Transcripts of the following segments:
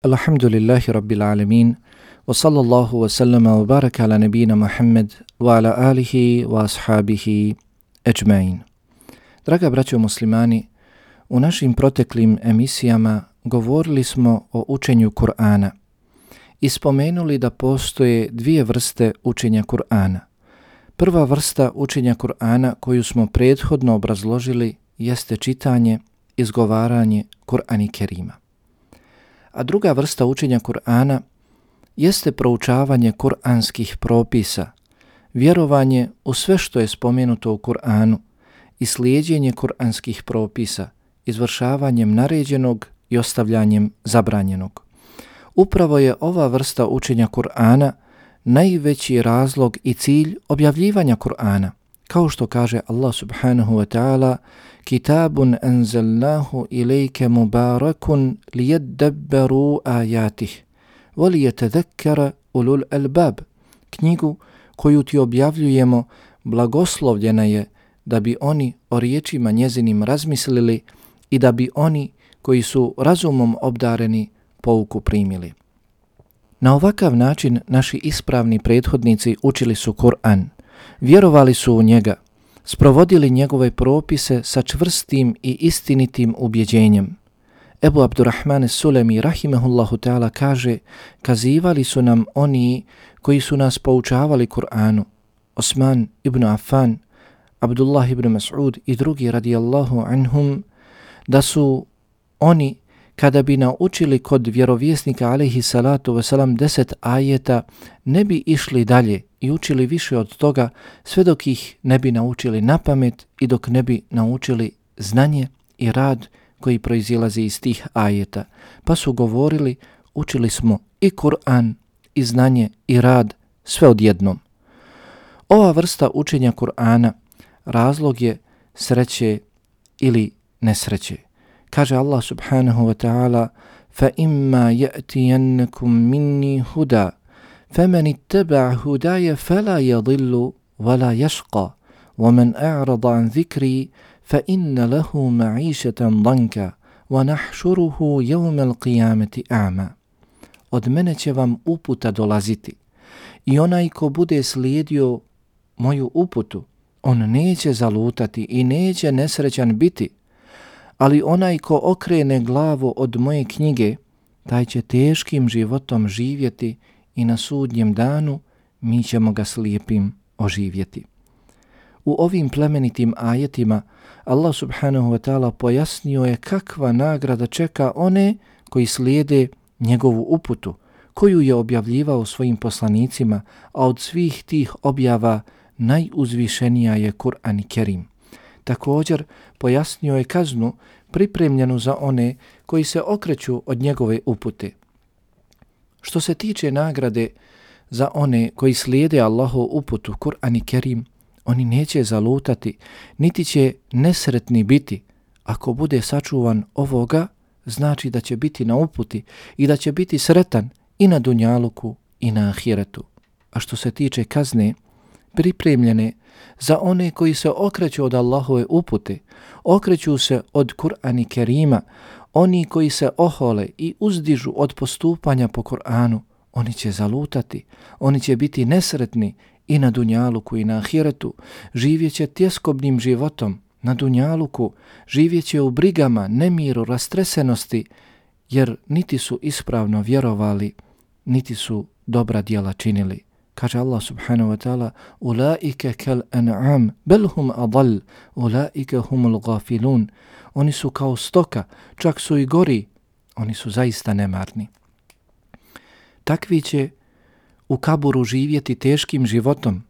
Alhamdulillahi Rabbil Alamin wa sallallahu wa sallama wa baraka ala nabina Muhammad wa ala alihi wa ashabihi ajma'in. Draga braćo muslimani, u našim proteklim emisijama govorili smo o učenju Kur'ana i spomenuli da postoje dvije vrste učenja Kur'ana. Prva vrsta učenja Kur'ana koju smo prethodno obrazložili jeste čitanje, izgovaranje Kur'ani Kerima a druga vrsta učenja Kur'ana jeste proučavanje kur'anskih propisa, vjerovanje u sve što je spomenuto u Kur'anu i slijedjenje kur'anskih propisa, izvršavanjem naređenog i ostavljanjem zabranjenog. Upravo je ova vrsta učenja Kur'ana najveći razlog i cilj objavljivanja Kur'ana, kao što kaže Allah subhanahu wa ta'ala kitabun anzalnahu ilajke mubarakun lijeddabbaru ajatih volijete ulul albab. Knjigu koju ti objavljujemo blagoslovljena je da bi oni o riječima njezinim razmislili i da bi oni koji su razumom obdareni pouku primili. Na ovakav način naši ispravni prethodnici učili su Kur'an, vjerovali su u njega, sprovodili njegove propise sa čvrstim i istinitim ubjeđenjem. Ebu Abdurrahmane Sulemi rahimehullahu ta'ala kaže kazivali su nam oni koji su nas poučavali Kur'anu, Osman ibn Affan, Abdullah ibn Mas'ud i drugi radijallahu anhum, da su oni kada bi naučili kod vjerovjesnika alaihi salatu wasalam deset ajeta, ne bi išli dalje i učili više od toga sve dok ih ne bi naučili na pamet i dok ne bi naučili znanje i rad koji proizilazi iz tih ajeta. Pa su govorili, učili smo i Kur'an, i znanje, i rad, sve odjednom. Ova vrsta učenja Kur'ana razlog je sreće ili nesreće. Kaže Allah subhanahu wa ta'ala فَإِمَّا يَأْتِيَنَّكُمْ مِنِّي هُدَى فمن اتبع هداي فلا يضل ولا يشقى ومن أعرض عن ذكري فإن له معيشة ضنكا ونحشره يوم القيامة أعمى Od mene će vam uputa dolaziti i onaj ko bude slijedio moju uputu, on neće zalutati i neće nesrećan biti, ali onaj ko okrene glavu od moje knjige, taj će teškim životom živjeti i na sudnjem danu mi ćemo ga slijepim oživjeti. U ovim plemenitim ajetima Allah subhanahu wa ta'ala pojasnio je kakva nagrada čeka one koji slijede njegovu uputu, koju je objavljivao svojim poslanicima, a od svih tih objava najuzvišenija je Kur'an i Kerim. Također pojasnio je kaznu pripremljenu za one koji se okreću od njegove upute. Što se tiče nagrade za one koji slijede Allahov uputu, Kur'an i Kerim, oni neće zalutati, niti će nesretni biti. Ako bude sačuvan ovoga, znači da će biti na uputi i da će biti sretan i na dunjaluku i na ahiretu. A što se tiče kazne, pripremljene za one koji se okreću od Allahove upute, okreću se od Kur'an i Kerima, oni koji se ohole i uzdižu od postupanja po Kur'anu, oni će zalutati, oni će biti nesretni i na Dunjaluku i na Ahiretu, živjeće tjeskobnim životom na Dunjaluku, živjeće u brigama, nemiru, rastresenosti, jer niti su ispravno vjerovali, niti su dobra dijela činili. Kaže Allah subhanahu wa ta'ala, ulaike kel an'am, belhum adal, ulaike humul gafilun, oni su kao stoka, čak su i gori, oni su zaista nemarni. Takvi će u kaburu živjeti teškim životom,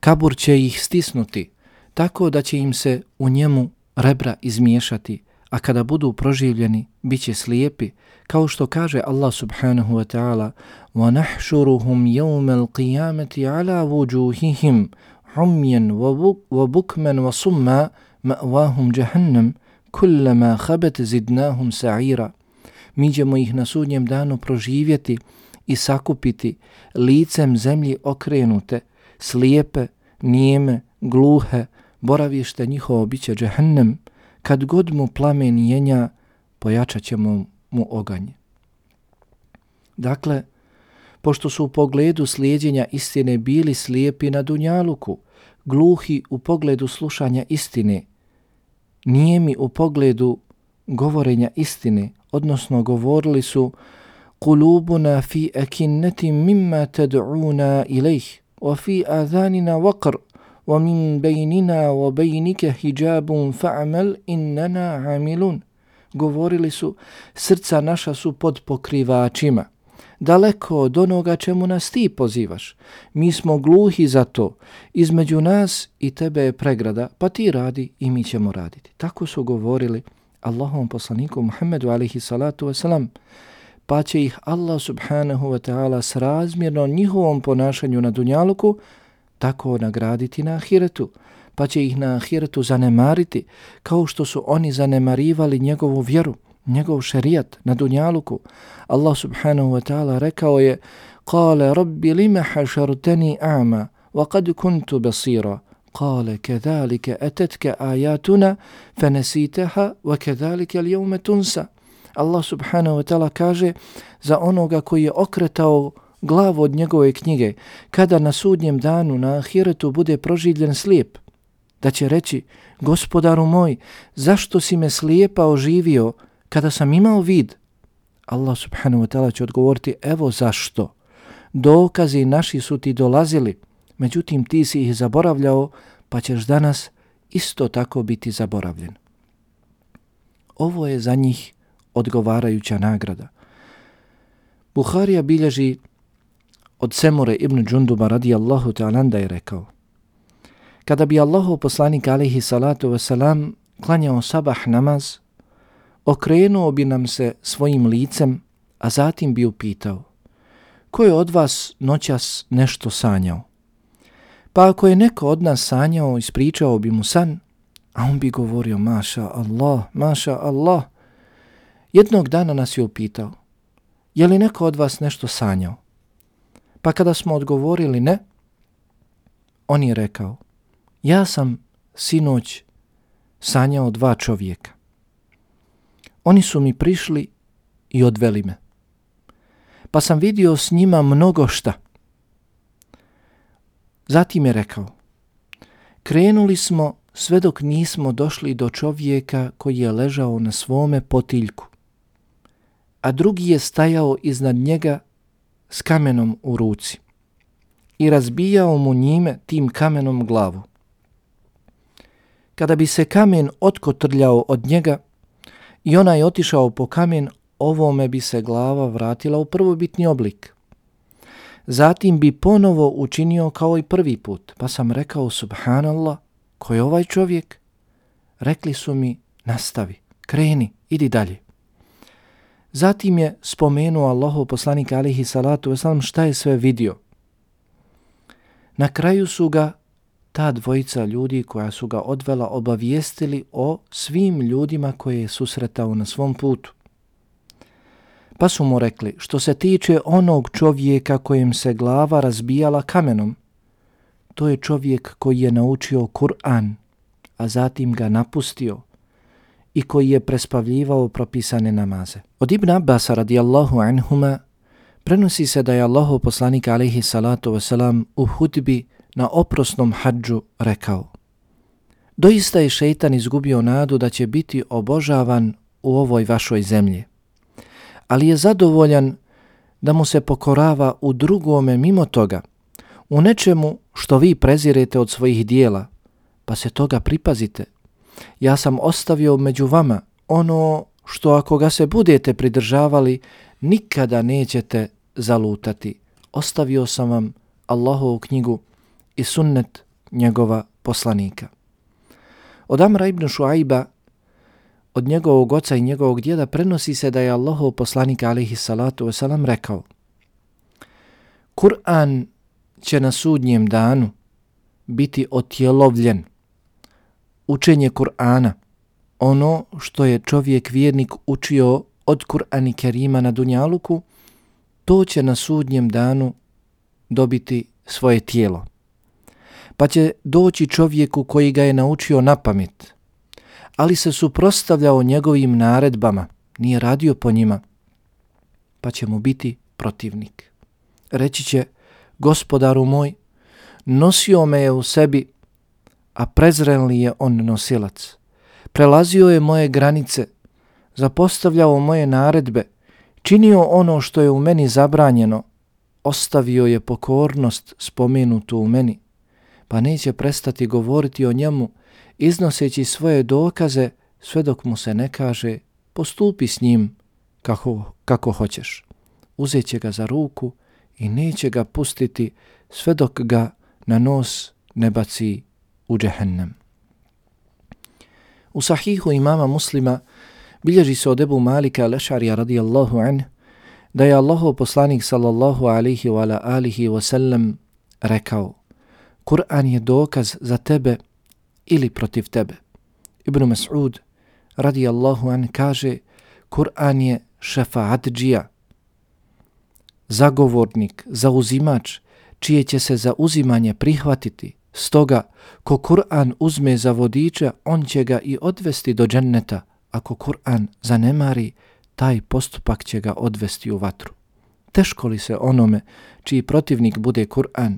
kabur će ih stisnuti, tako da će im se u njemu rebra izmiješati, a kada budu proživljeni, bit će slijepi, kao što kaže Allah subhanahu wa ta'ala وَنَحْشُرُهُمْ يَوْمَ الْقِيَامَةِ عَلَى وُجُوهِهِمْ عُمْيًا وَبُكْمًا وَصُمًّا مَأْوَاهُمْ جَهَنَّمْ kullama khabat zidnahum sa'ira mi ćemo ih na sudnjem danu proživjeti i sakupiti licem zemlji okrenute slijepe nijeme gluhe boravište njihovo biće džehennem kad god mu plamen jenja pojačat ćemo mu oganje Dakle, pošto su u pogledu slijedjenja istine bili slijepi na dunjaluku, gluhi u pogledu slušanja istine, nijemi u pogledu govorenja istine, odnosno govorili su قلوبنا في أكنة مما تدعونا إليه وفي آذاننا وقر ومن بيننا وبينك حجاب فعمل إننا عاملون govorili su, srca naša su pod pokrivačima, daleko od onoga čemu nas ti pozivaš. Mi smo gluhi za to, između nas i tebe je pregrada, pa ti radi i mi ćemo raditi. Tako su govorili Allahom poslaniku Muhammedu alihi salatu wasalam, pa će ih Allah subhanahu wa ta'ala s razmjerno njihovom ponašanju na dunjaluku tako nagraditi na ahiretu, pa će ih na ahiretu zanemariti kao što su oni zanemarivali njegovu vjeru, njegov šerijat na dunjaluku. Allah subhanahu wa ta'ala rekao je Kale rabbi lime hašarteni a'ma wa kad kuntu basira. Kale kedalike etetke ajatuna fenesiteha wa kedalike al jevme tunsa. Allah subhanahu wa ta'ala kaže za onoga koji je okretao glavu od njegove knjige, kada na sudnjem danu na ahiretu bude proživljen slijep, da će reći, gospodaru moj, zašto si me slijepa oživio kada sam imao vid? Allah subhanahu wa ta'ala će odgovoriti, evo zašto. Dokazi naši su ti dolazili, međutim ti si ih zaboravljao, pa ćeš danas isto tako biti zaboravljen. Ovo je za njih odgovarajuća nagrada. Buharija bilježi od Semure ibn Džunduba radijallahu ta'ala da je rekao Kada bi Allahu poslanik alihi salatu wasalam klanjao sabah namaz, okrenuo bi nam se svojim licem, a zatim bi upitao Ko je od vas noćas nešto sanjao? Pa ako je neko od nas sanjao, ispričao bi mu san, a on bi govorio, maša Allah, maša Allah, Jednog dana nas je upitao, je li neko od vas nešto sanjao? Pa kada smo odgovorili ne, on je rekao, ja sam sinoć sanjao dva čovjeka. Oni su mi prišli i odveli me. Pa sam vidio s njima mnogo šta. Zatim je rekao, krenuli smo sve dok nismo došli do čovjeka koji je ležao na svome potiljku a drugi je stajao iznad njega s kamenom u ruci i razbijao mu njime tim kamenom glavu. Kada bi se kamen otkotrljao od njega i onaj otišao po kamen, ovome bi se glava vratila u prvobitni oblik. Zatim bi ponovo učinio kao i prvi put, pa sam rekao, subhanallah, ko je ovaj čovjek? Rekli su mi, nastavi, kreni, idi dalje. Zatim je spomenuo Allahu poslanik alihi salatu wasalam šta je sve vidio. Na kraju su ga ta dvojica ljudi koja su ga odvela obavijestili o svim ljudima koje je susretao na svom putu. Pa su mu rekli, što se tiče onog čovjeka kojem se glava razbijala kamenom, to je čovjek koji je naučio Kur'an, a zatim ga napustio, i koji je prespavljivao propisane namaze. Od Ibn Abbas radijallahu anhuma prenosi se da je Allahu poslanik alaihi salatu wasalam u hudbi na oprosnom hađu rekao Doista je šeitan izgubio nadu da će biti obožavan u ovoj vašoj zemlji, ali je zadovoljan da mu se pokorava u drugome mimo toga, u nečemu što vi prezirete od svojih dijela, pa se toga pripazite ja sam ostavio među vama ono što ako ga se budete pridržavali, nikada nećete zalutati. Ostavio sam vam Allahovu knjigu i sunnet njegova poslanika. Od Amra ibn Šuaiba, od njegovog oca i njegovog djeda, prenosi se da je Allahov poslanik alihi salatu wasalam rekao Kur'an će na sudnjem danu biti otjelovljen učenje Kur'ana, ono što je čovjek vjernik učio od Kur'ani Kerima na Dunjaluku, to će na sudnjem danu dobiti svoje tijelo. Pa će doći čovjeku koji ga je naučio na pamet, ali se suprostavljao njegovim naredbama, nije radio po njima, pa će mu biti protivnik. Reći će, gospodaru moj, nosio me je u sebi, a prezren li je on nosilac. Prelazio je moje granice, zapostavljao moje naredbe, činio ono što je u meni zabranjeno, ostavio je pokornost spomenutu u meni, pa neće prestati govoriti o njemu, iznoseći svoje dokaze sve dok mu se ne kaže postupi s njim kako, kako hoćeš. Uzet ga za ruku i neće ga pustiti sve dok ga na nos ne baci u džehennem. U sahihu imama muslima bilježi se od Ebu Malika Lešarija radijallahu an da je Allahov poslanik sallallahu alihi wa ala alihi wa sallam rekao Kur'an je dokaz za tebe ili protiv tebe. Ibn Mas'ud radijallahu an kaže Kur'an je šefaatđija, zagovornik, zauzimač, čije će se zauzimanje prihvatiti. Stoga, ko Kur'an uzme za vodiča, on će ga i odvesti do dženneta. Ako Kur'an zanemari, taj postupak će ga odvesti u vatru. Teško li se onome čiji protivnik bude Kur'an?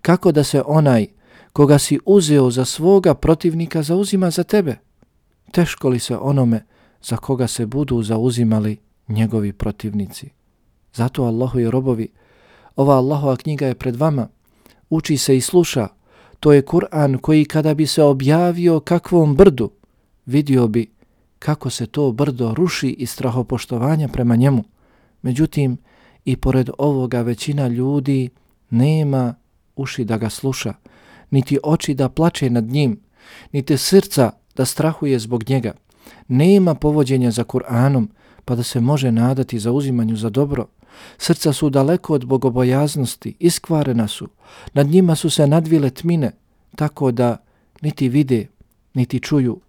Kako da se onaj koga si uzeo za svoga protivnika zauzima za tebe? Teško li se onome za koga se budu zauzimali njegovi protivnici? Zato Allahu i robovi, ova Allahova knjiga je pred vama, uči se i sluša, to je Kur'an koji kada bi se objavio kakvom brdu, vidio bi kako se to brdo ruši iz strahopoštovanja prema njemu. Međutim, i pored ovoga većina ljudi nema uši da ga sluša, niti oči da plače nad njim, niti srca da strahuje zbog njega. Nema povođenja za Kur'anom, pa da se može nadati za uzimanju za dobro. Srca su daleko od bogobojaznosti, iskvarena su, nad njima su se nadvile tmine, tako da niti vide, niti čuju.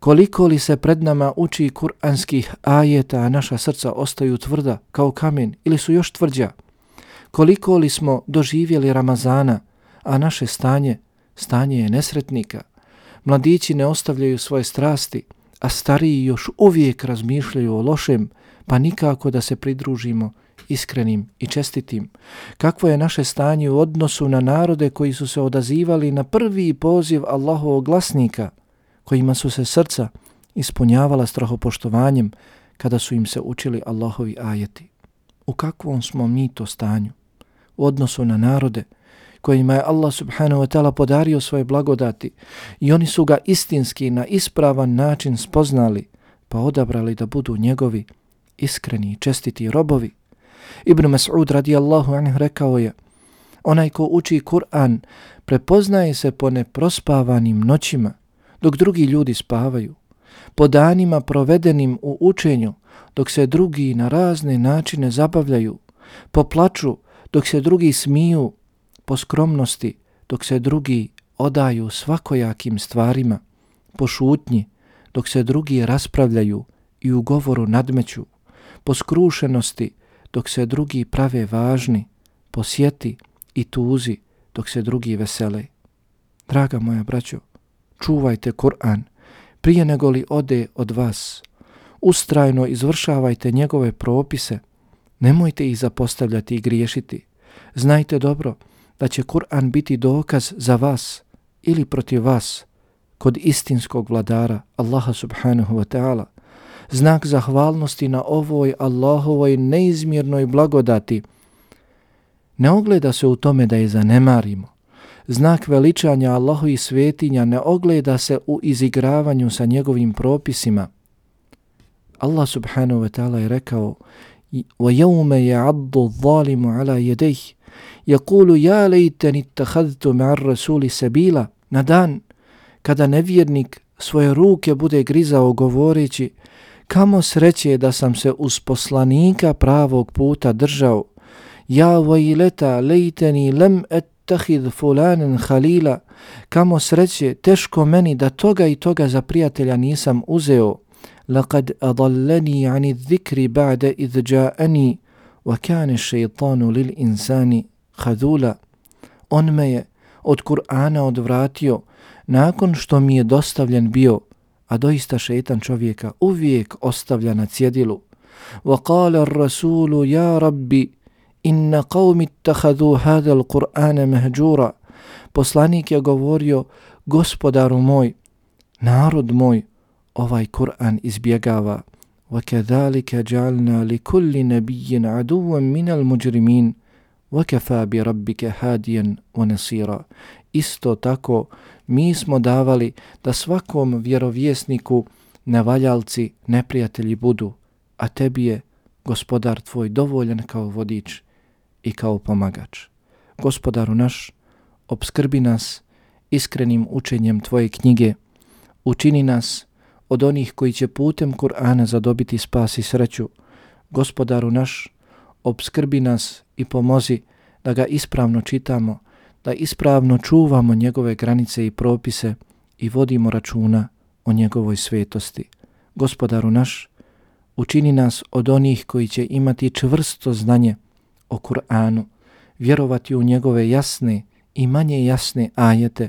Koliko li se pred nama uči kuranskih ajeta, a naša srca ostaju tvrda kao kamen ili su još tvrđa? Koliko li smo doživjeli Ramazana, a naše stanje, stanje je nesretnika? Mladići ne ostavljaju svoje strasti, a stariji još uvijek razmišljaju o lošem, pa nikako da se pridružimo iskrenim i čestitim. Kakvo je naše stanje u odnosu na narode koji su se odazivali na prvi poziv Allahovog glasnika, kojima su se srca ispunjavala strahopoštovanjem kada su im se učili Allahovi ajeti. U kakvom smo mi to stanju? U odnosu na narode kojima je Allah subhanahu wa ta'ala podario svoje blagodati i oni su ga istinski na ispravan način spoznali pa odabrali da budu njegovi iskreni i čestiti robovi. Ibn Mas'ud radijallahu anhu rekao je, onaj ko uči Kur'an prepoznaje se po neprospavanim noćima, dok drugi ljudi spavaju, po danima provedenim u učenju, dok se drugi na razne načine zabavljaju, po plaču, dok se drugi smiju, po skromnosti, dok se drugi odaju svakojakim stvarima, po šutnji, dok se drugi raspravljaju i u govoru nadmeću, po skrušenosti, dok se drugi prave važni, posjeti i tuzi dok se drugi vesele. Draga moja braćo, čuvajte Kur'an prije nego li ode od vas. Ustrajno izvršavajte njegove propise, nemojte ih zapostavljati i griješiti. Znajte dobro da će Kur'an biti dokaz za vas ili protiv vas kod istinskog vladara Allaha subhanahu wa ta'ala znak zahvalnosti na ovoj Allahovoj neizmjernoj blagodati, ne ogleda se u tome da je zanemarimo. Znak veličanja Allahovi svetinja ne ogleda se u izigravanju sa njegovim propisima. Allah subhanahu wa ta'ala je rekao وَيَوْمَ يَعَضُّ الظَّالِمُ عَلَى يَدَيْهِ يَقُولُ يَا لَيْتَنِ اتَّخَذْتُ مَعَ الرَّسُولِ سَبِيلًا Na dan kada nevjernik svoje ruke bude grizao govoreći Kamo sreće da sam se uz poslanika pravog puta držao. Ja vajleta lejteni lem ettahid fulanen halila. Kamo sreće, teško meni da toga i toga za prijatelja nisam uzeo. Laqad adallani ani dhikri ba'de ja'ani wa kane šeitanu lil insani hadula. On me je od Kur'ana odvratio nakon što mi je dostavljen bio a doista šeitan čovjeka uvijek ostavlja na cjedilu. وَقَالَ الرَّسُولُ يَا رَبِّ inna qavmi tahadu hada al-Qur'ana mahđura. Poslanik je govorio, gospodaru moj, narod moj, ovaj Kur'an izbjegava. وَكَذَلِكَ جَعَلْنَا لِكُلِّ نَبِيٍّ عَدُوًا مِنَ الْمُجْرِمِينَ وَكَفَى بِرَبِّكَ هَادِيًا وَنَسِيرًا Isto tako, mi smo davali da svakom vjerovjesniku nevaljalci, neprijatelji budu, a tebi je gospodar tvoj dovoljan kao vodič i kao pomagač. Gospodaru naš, obskrbi nas iskrenim učenjem tvoje knjige, učini nas od onih koji će putem Kur'ana zadobiti spas i sreću. Gospodaru naš, obskrbi nas i pomozi da ga ispravno čitamo, da ispravno čuvamo njegove granice i propise i vodimo računa o njegovoj svetosti. Gospodaru naš, učini nas od onih koji će imati čvrsto znanje o Kur'anu, vjerovati u njegove jasne i manje jasne ajete,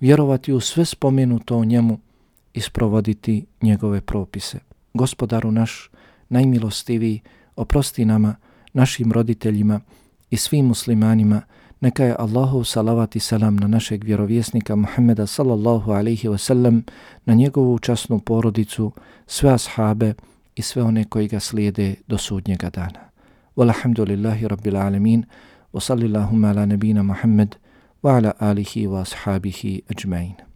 vjerovati u sve spomenuto o njemu i sprovoditi njegove propise. Gospodaru naš, najmilostiviji, oprosti nama, našim roditeljima i svim muslimanima, neka je Allahu salavat i salam na našeg vjerovjesnika Muhammeda sallallahu alaihi wasallam, na njegovu časnu porodicu, sve ashabe i sve one koji ga slijede do sudnjega dana. Walhamdulillahi rabbil alamin, wa sallillahumma ala nabina Muhammed, wa ala alihi wa ashabihi ajmain.